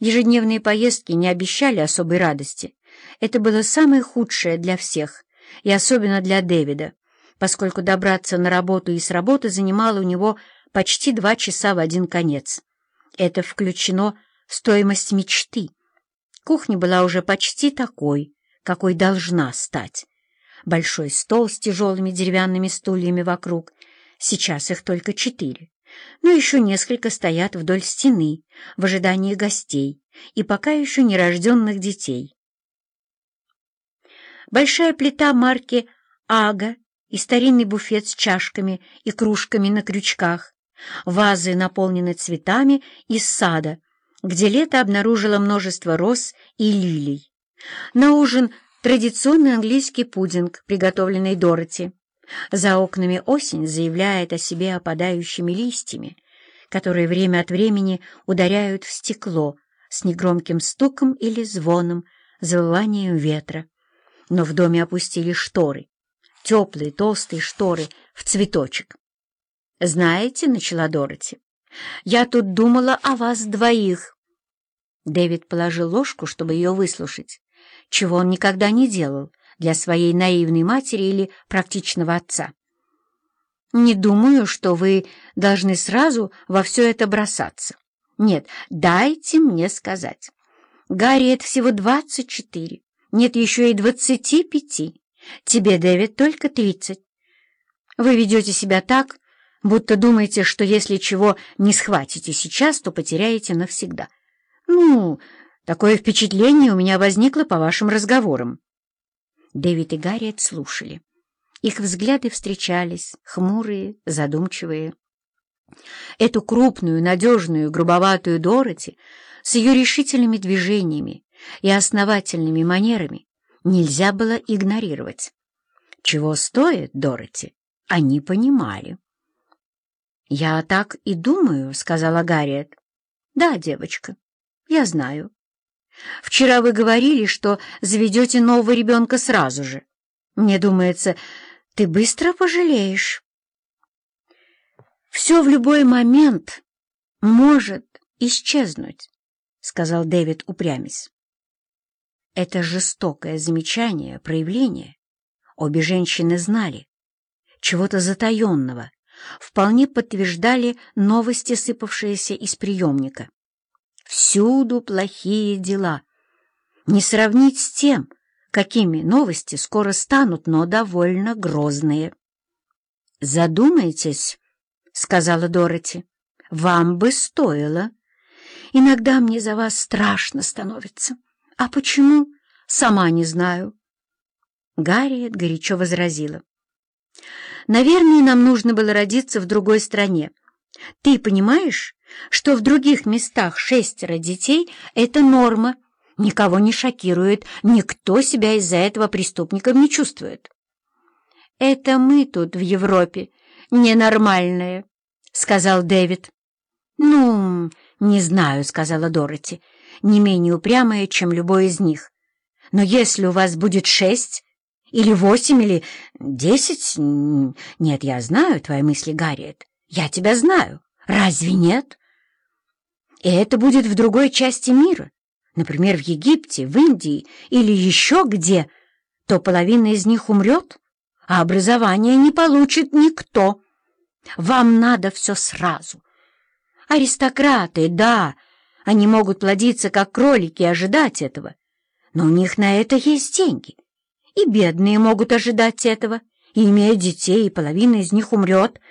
Ежедневные поездки не обещали особой радости. Это было самое худшее для всех, и особенно для Дэвида, поскольку добраться на работу и с работы занимало у него почти два часа в один конец. Это включено в стоимость мечты. Кухня была уже почти такой, какой должна стать. Большой стол с тяжелыми деревянными стульями вокруг. Сейчас их только четыре. Но еще несколько стоят вдоль стены в ожидании гостей и пока еще нерожденных детей. Большая плита марки «Ага» и старинный буфет с чашками и кружками на крючках, вазы наполнены цветами из сада, где лето обнаружило множество роз и лилий. На ужин традиционный английский пудинг, приготовленный Дороти. За окнами осень заявляет о себе опадающими листьями, которые время от времени ударяют в стекло с негромким стуком или звоном, завыванием ветра. Но в доме опустили шторы, теплые толстые шторы в цветочек. «Знаете, — начала Дороти, — я тут думала о вас двоих». Дэвид положил ложку, чтобы ее выслушать, чего он никогда не делал для своей наивной матери или практичного отца. «Не думаю, что вы должны сразу во все это бросаться. Нет, дайте мне сказать. Гарри, всего двадцать четыре, нет еще и двадцати пяти. Тебе, Дэвид, только тридцать. Вы ведете себя так, будто думаете, что если чего не схватите сейчас, то потеряете навсегда. Ну, такое впечатление у меня возникло по вашим разговорам. Дэвид и Гарриет слушали. Их взгляды встречались, хмурые, задумчивые. Эту крупную, надежную, грубоватую Дороти с ее решительными движениями и основательными манерами нельзя было игнорировать. Чего стоит Дороти, они понимали. «Я так и думаю», — сказала Гарриет. «Да, девочка, я знаю. Вчера вы говорили, что заведете нового ребенка сразу же. Мне думается, ты быстро пожалеешь». «Все в любой момент может исчезнуть», — сказал Дэвид упрямясь. Это жестокое замечание, проявление, обе женщины знали. Чего-то затаенного, вполне подтверждали новости, сыпавшиеся из приемника. Всюду плохие дела. Не сравнить с тем, какими новости скоро станут, но довольно грозные. «Задумайтесь», — сказала Дороти, — «вам бы стоило. Иногда мне за вас страшно становится». «А почему? Сама не знаю». Гарриет горячо возразила. «Наверное, нам нужно было родиться в другой стране. Ты понимаешь, что в других местах шестеро детей — это норма, никого не шокирует, никто себя из-за этого преступником не чувствует». «Это мы тут, в Европе, ненормальные», — сказал Дэвид. «Ну, не знаю», — сказала Дороти не менее упрямая, чем любой из них. Но если у вас будет шесть, или восемь, или десять... Нет, я знаю твои мысли, Гарриет. Я тебя знаю. Разве нет? И это будет в другой части мира, например, в Египте, в Индии или еще где, то половина из них умрет, а образование не получит никто. Вам надо все сразу. Аристократы, да, — они могут плодиться, как кролики, и ожидать этого. Но у них на это есть деньги. И бедные могут ожидать этого, и, имея детей, и половина из них умрет —